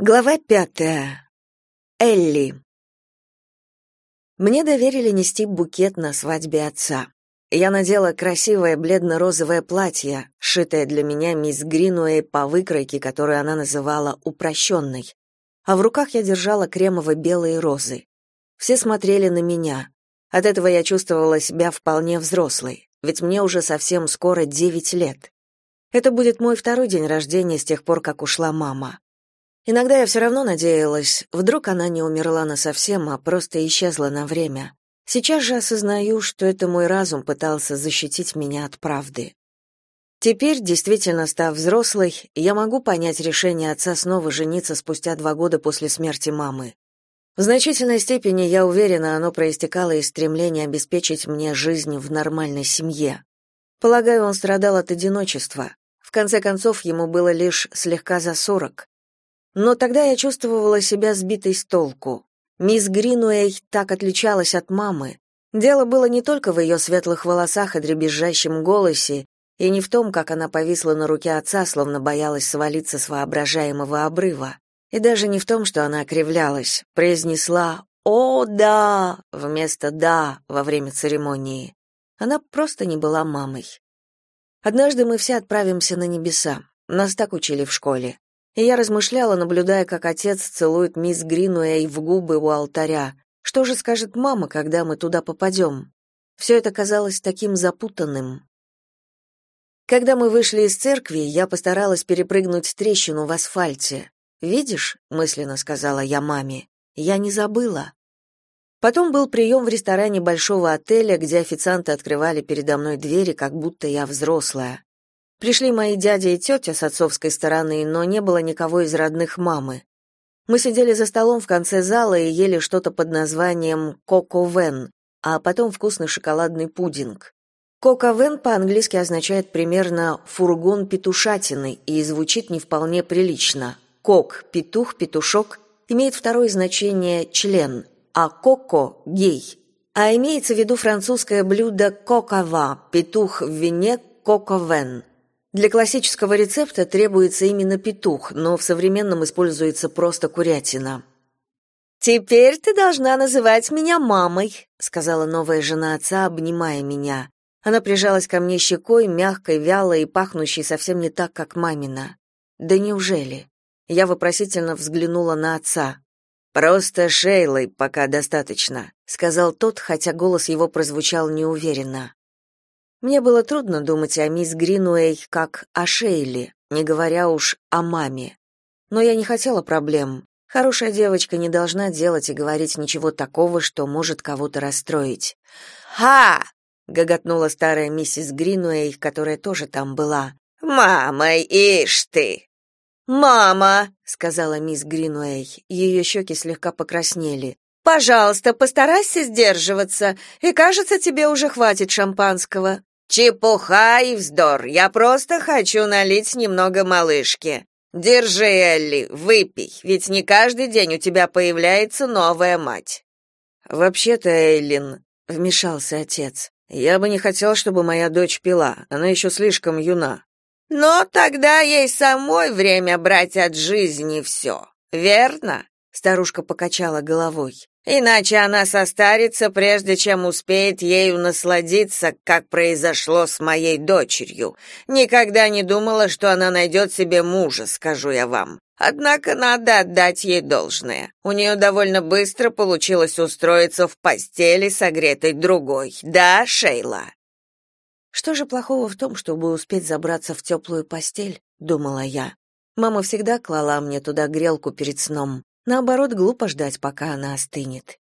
Глава пятая. Элли. Мне доверили нести букет на свадьбе отца. Я надела красивое бледно-розовое платье, шитое для меня мисс Гринуэй по выкройке, которую она называла упрощенной. А в руках я держала кремово-белые розы. Все смотрели на меня. От этого я чувствовала себя вполне взрослой, ведь мне уже совсем скоро девять лет. Это будет мой второй день рождения с тех пор, как ушла мама. Иногда я все равно надеялась, вдруг она не умерла насовсем, а просто исчезла на время. Сейчас же осознаю, что это мой разум пытался защитить меня от правды. Теперь, действительно став взрослой, я могу понять решение отца снова жениться спустя два года после смерти мамы. В значительной степени, я уверена, оно проистекало из стремления обеспечить мне жизнь в нормальной семье. Полагаю, он страдал от одиночества. В конце концов, ему было лишь слегка за сорок. Но тогда я чувствовала себя сбитой с толку. Мисс Гринуэй так отличалась от мамы. Дело было не только в ее светлых волосах и дребезжащем голосе, и не в том, как она повисла на руке отца, словно боялась свалиться с воображаемого обрыва, и даже не в том, что она окривлялась, произнесла «О, да!» вместо «да» во время церемонии. Она просто не была мамой. Однажды мы все отправимся на небеса. Нас так учили в школе. И я размышляла, наблюдая, как отец целует мисс Гринуэй в губы у алтаря. Что же скажет мама, когда мы туда попадем? Все это казалось таким запутанным. Когда мы вышли из церкви, я постаралась перепрыгнуть трещину в асфальте. «Видишь», — мысленно сказала я маме, — «я не забыла». Потом был прием в ресторане большого отеля, где официанты открывали передо мной двери, как будто я взрослая. Пришли мои дядя и тетя с отцовской стороны, но не было никого из родных мамы. Мы сидели за столом в конце зала и ели что-то под названием «коко-вен», а потом вкусный шоколадный пудинг. «Коко-вен» по-английски означает примерно «фургон петушатины» и звучит не вполне прилично. «Кок» — петух, петушок — имеет второе значение «член», а «коко» — гей. А имеется в виду французское блюдо «кокова» — петух в вине «коко-вен». Для классического рецепта требуется именно петух, но в современном используется просто курятина. «Теперь ты должна называть меня мамой», — сказала новая жена отца, обнимая меня. Она прижалась ко мне щекой, мягкой, вялой и пахнущей совсем не так, как мамина. «Да неужели?» Я вопросительно взглянула на отца. «Просто Шейлой пока достаточно», — сказал тот, хотя голос его прозвучал неуверенно. Мне было трудно думать о мисс Гринуэй как о Шейли, не говоря уж о маме. Но я не хотела проблем. Хорошая девочка не должна делать и говорить ничего такого, что может кого-то расстроить. «Ха!» — гоготнула старая миссис Гринуэй, которая тоже там была. «Мама, ишь ты!» «Мама!» — сказала мисс Гринуэй. Ее щеки слегка покраснели. «Пожалуйста, постарайся сдерживаться, и, кажется, тебе уже хватит шампанского». Чепуха и вздор. Я просто хочу налить немного малышке. Держи, Элли, выпей, ведь не каждый день у тебя появляется новая мать. Вообще-то, Эллин, вмешался отец. Я бы не хотел, чтобы моя дочь пила. Она еще слишком юна. Но тогда ей самой время брать от жизни все, верно? Старушка покачала головой. Иначе она состарится, прежде чем успеет ею насладиться, как произошло с моей дочерью. Никогда не думала, что она найдет себе мужа, скажу я вам. Однако надо отдать ей должное. У нее довольно быстро получилось устроиться в постели, согретой другой. Да, Шейла? Что же плохого в том, чтобы успеть забраться в теплую постель, думала я. Мама всегда клала мне туда грелку перед сном. Наоборот, глупо ждать, пока она остынет.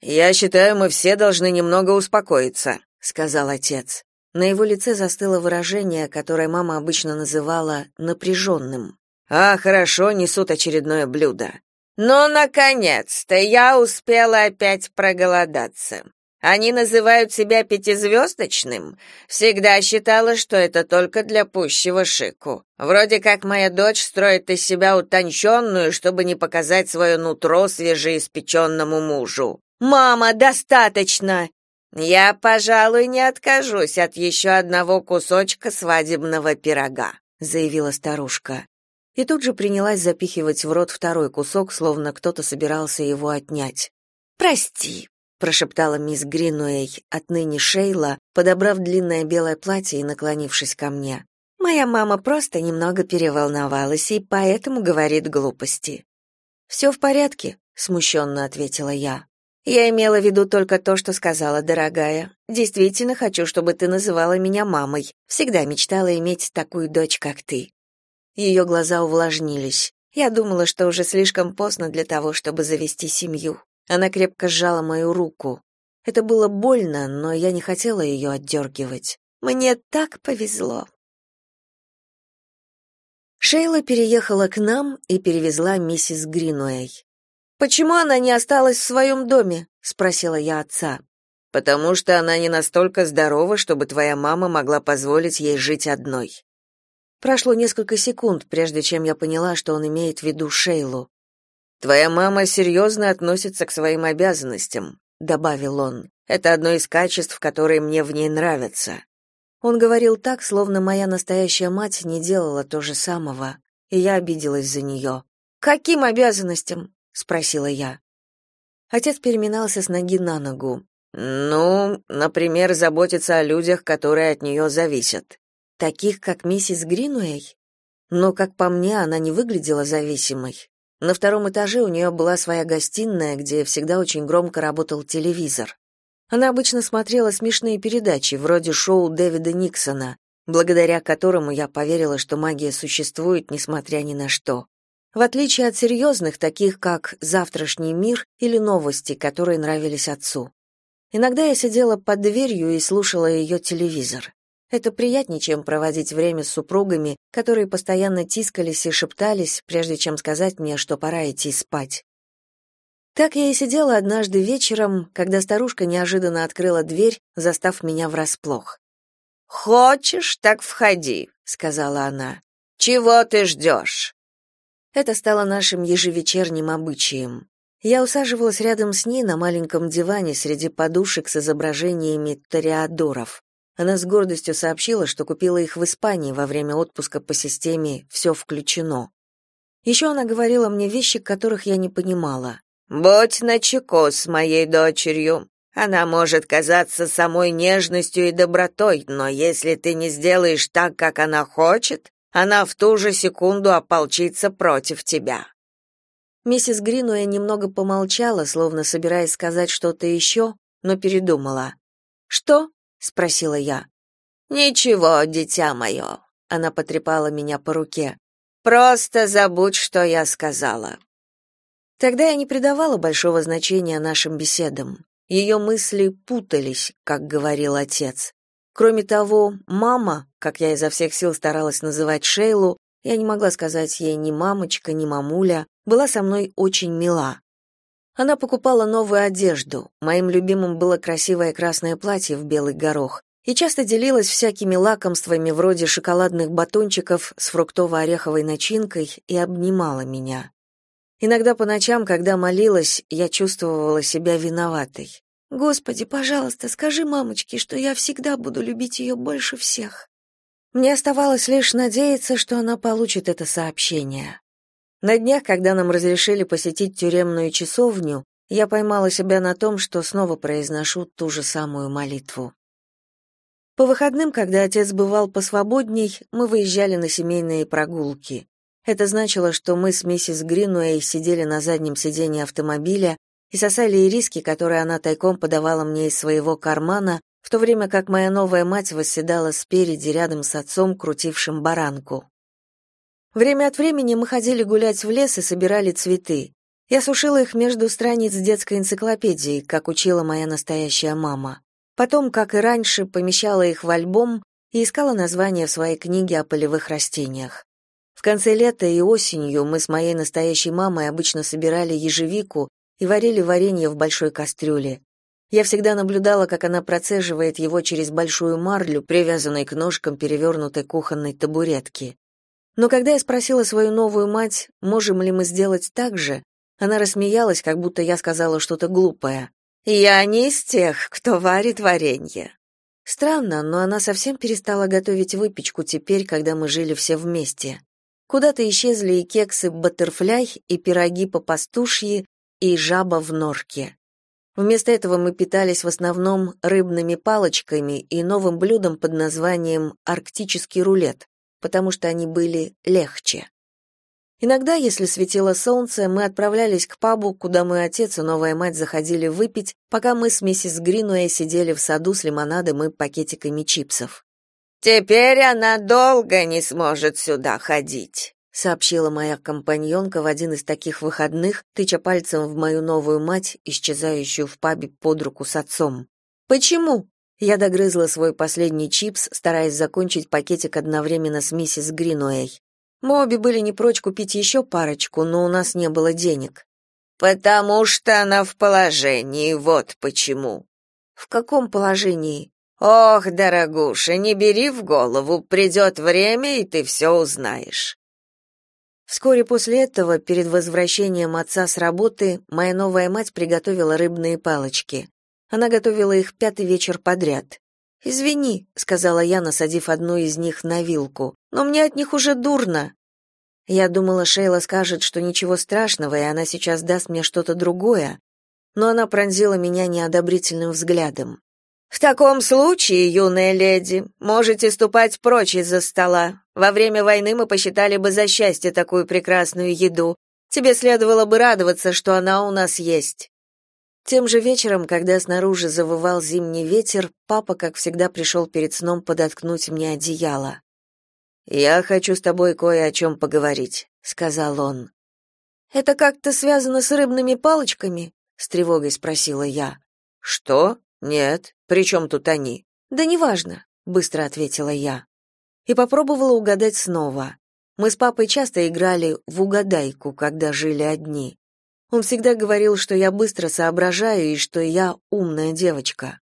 «Я считаю, мы все должны немного успокоиться», — сказал отец. На его лице застыло выражение, которое мама обычно называла напряженным. «А, хорошо, несут очередное блюдо». «Ну, наконец-то я успела опять проголодаться. Они называют себя пятизвездочным. Всегда считала, что это только для пущего шику. Вроде как моя дочь строит из себя утонченную, чтобы не показать свое нутро свежеиспеченному мужу. «Мама, достаточно!» «Я, пожалуй, не откажусь от еще одного кусочка свадебного пирога», — заявила старушка. и тут же принялась запихивать в рот второй кусок, словно кто-то собирался его отнять. «Прости», — прошептала мисс Гринуэй, отныне Шейла, подобрав длинное белое платье и наклонившись ко мне. «Моя мама просто немного переволновалась и поэтому говорит глупости». «Все в порядке», — смущенно ответила я. «Я имела в виду только то, что сказала, дорогая. Действительно хочу, чтобы ты называла меня мамой. Всегда мечтала иметь такую дочь, как ты». Ее глаза увлажнились. Я думала, что уже слишком поздно для того, чтобы завести семью. Она крепко сжала мою руку. Это было больно, но я не хотела ее отдергивать. Мне так повезло. Шейла переехала к нам и перевезла миссис Гринуэй. «Почему она не осталась в своем доме?» — спросила я отца. «Потому что она не настолько здорова, чтобы твоя мама могла позволить ей жить одной. Прошло несколько секунд, прежде чем я поняла, что он имеет в виду Шейлу. Твоя мама серьезно относится к своим обязанностям, добавил он. Это одно из качеств, которые мне в ней нравятся. Он говорил так, словно моя настоящая мать не делала то же самого, и я обиделась за нее. Каким обязанностям? спросила я. Отец переминался с ноги на ногу. Ну, например, заботиться о людях, которые от нее зависят. Таких, как миссис Гринуэй? Но, как по мне, она не выглядела зависимой. На втором этаже у нее была своя гостиная, где всегда очень громко работал телевизор. Она обычно смотрела смешные передачи, вроде шоу Дэвида Никсона, благодаря которому я поверила, что магия существует, несмотря ни на что. В отличие от серьезных, таких как «Завтрашний мир» или «Новости», которые нравились отцу. Иногда я сидела под дверью и слушала ее телевизор. Это приятнее, чем проводить время с супругами, которые постоянно тискались и шептались, прежде чем сказать мне, что пора идти спать. Так я и сидела однажды вечером, когда старушка неожиданно открыла дверь, застав меня врасплох. «Хочешь, так входи», — сказала она. «Чего ты ждешь?» Это стало нашим ежевечерним обычаем. Я усаживалась рядом с ней на маленьком диване среди подушек с изображениями тореадоров. Она с гордостью сообщила, что купила их в Испании во время отпуска по системе «все включено». Еще она говорила мне вещи, которых я не понимала. «Будь начеку с моей дочерью. Она может казаться самой нежностью и добротой, но если ты не сделаешь так, как она хочет, она в ту же секунду ополчится против тебя». Миссис Гринуэ немного помолчала, словно собираясь сказать что-то еще, но передумала. «Что?» Спросила я. Ничего, дитя мое», — она потрепала меня по руке. Просто забудь, что я сказала. Тогда я не придавала большого значения нашим беседам. Ее мысли путались, как говорил отец. Кроме того, мама, как я изо всех сил старалась называть Шейлу, я не могла сказать ей ни мамочка, ни мамуля, была со мной очень мила. Она покупала новую одежду. Моим любимым было красивое красное платье в белый горох и часто делилась всякими лакомствами вроде шоколадных батончиков с фруктово-ореховой начинкой и обнимала меня. Иногда по ночам, когда молилась, я чувствовала себя виноватой. Господи, пожалуйста, скажи мамочке, что я всегда буду любить ее больше всех. Мне оставалось лишь надеяться, что она получит это сообщение. На днях, когда нам разрешили посетить тюремную часовню, я поймала себя на том, что снова произношу ту же самую молитву. По выходным, когда отец бывал посвободней, мы выезжали на семейные прогулки. Это значило, что мы с миссис Гринуэй сидели на заднем сиденье автомобиля и сосали ириски, которые она тайком подавала мне из своего кармана, в то время как моя новая мать восседала спереди рядом с отцом, крутившим баранку. Время от времени мы ходили гулять в лес и собирали цветы. Я сушила их между страниц детской энциклопедии, как учила моя настоящая мама. Потом, как и раньше, помещала их в альбом и искала названия в своей книге о полевых растениях. В конце лета и осенью мы с моей настоящей мамой обычно собирали ежевику и варили варенье в большой кастрюле. Я всегда наблюдала, как она процеживает его через большую марлю, привязанной к ножкам перевернутой кухонной табуретки. Но когда я спросила свою новую мать, можем ли мы сделать так же, она рассмеялась, как будто я сказала что-то глупое. «Я не из тех, кто варит варенье». Странно, но она совсем перестала готовить выпечку теперь, когда мы жили все вместе. Куда-то исчезли и кексы баттерфляй, и пироги по пастушьи, и жаба в норке. Вместо этого мы питались в основном рыбными палочками и новым блюдом под названием «арктический рулет», потому что они были легче. Иногда, если светило солнце, мы отправлялись к пабу, куда мой отец и новая мать заходили выпить, пока мы с миссис Гринуэй сидели в саду с лимонадом и пакетиками чипсов. «Теперь она долго не сможет сюда ходить», — сообщила моя компаньонка в один из таких выходных, тыча пальцем в мою новую мать, исчезающую в пабе под руку с отцом. «Почему?» Я догрызла свой последний чипс, стараясь закончить пакетик одновременно с миссис Гринуэй. Мы обе были не прочь купить еще парочку, но у нас не было денег. Потому что она в положении, вот почему. В каком положении? Ох, дорогуша, не бери в голову, придет время, и ты все узнаешь. Вскоре после этого, перед возвращением отца с работы, моя новая мать приготовила рыбные палочки. Она готовила их пятый вечер подряд. «Извини», — сказала я, насадив одну из них на вилку, «но мне от них уже дурно». Я думала, Шейла скажет, что ничего страшного, и она сейчас даст мне что-то другое, но она пронзила меня неодобрительным взглядом. «В таком случае, юная леди, можете ступать прочь из-за стола. Во время войны мы посчитали бы за счастье такую прекрасную еду. Тебе следовало бы радоваться, что она у нас есть». Тем же вечером, когда снаружи завывал зимний ветер, папа, как всегда, пришел перед сном подоткнуть мне одеяло. «Я хочу с тобой кое о чем поговорить», — сказал он. «Это как-то связано с рыбными палочками?» — с тревогой спросила я. «Что? Нет. При чем тут они?» «Да неважно», — быстро ответила я. И попробовала угадать снова. Мы с папой часто играли в угадайку, когда жили одни. Он всегда говорил, что я быстро соображаю и что я умная девочка.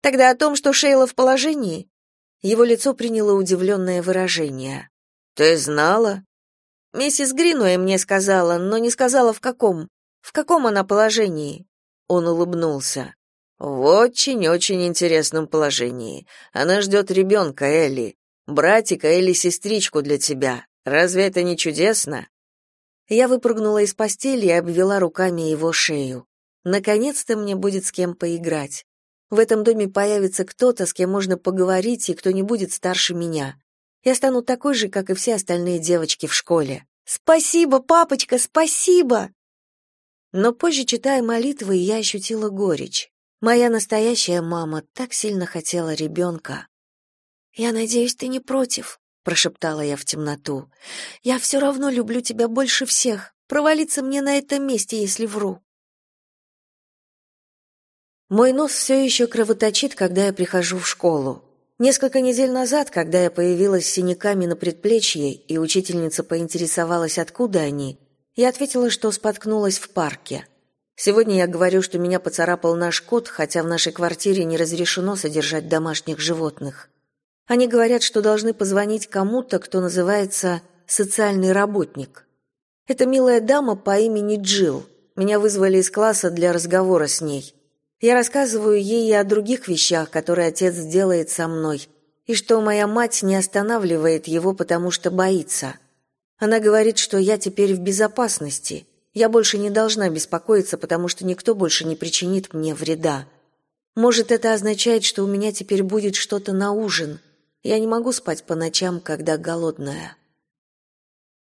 Тогда о том, что Шейла в положении, его лицо приняло удивленное выражение. Ты знала? Миссис Гринуэй мне сказала, но не сказала в каком. В каком она положении? Он улыбнулся. В очень-очень интересном положении. Она ждет ребенка, Элли. Братика или сестричку для тебя. Разве это не чудесно? Я выпрыгнула из постели и обвела руками его шею. Наконец-то мне будет с кем поиграть. В этом доме появится кто-то, с кем можно поговорить, и кто не будет старше меня. Я стану такой же, как и все остальные девочки в школе. Спасибо, папочка, спасибо. Но позже, читая молитвы, я ощутила горечь. Моя настоящая мама так сильно хотела ребенка. Я надеюсь, ты не против, прошептала я в темноту. Я все равно люблю тебя больше всех. Провалиться мне на этом месте, если вру. Мой нос все еще кровоточит, когда я прихожу в школу. Несколько недель назад, когда я появилась с синяками на предплечье, и учительница поинтересовалась, откуда они, я ответила, что споткнулась в парке. Сегодня я говорю, что меня поцарапал наш кот, хотя в нашей квартире не разрешено содержать домашних животных. Они говорят, что должны позвонить кому-то, кто называется социальный работник. Это милая дама по имени Джилл. Меня вызвали из класса для разговора с ней. Я рассказываю ей и о других вещах, которые отец делает со мной, и что моя мать не останавливает его, потому что боится. Она говорит, что я теперь в безопасности. Я больше не должна беспокоиться, потому что никто больше не причинит мне вреда. Может, это означает, что у меня теперь будет что-то на ужин – я не могу спать по ночам, когда голодная.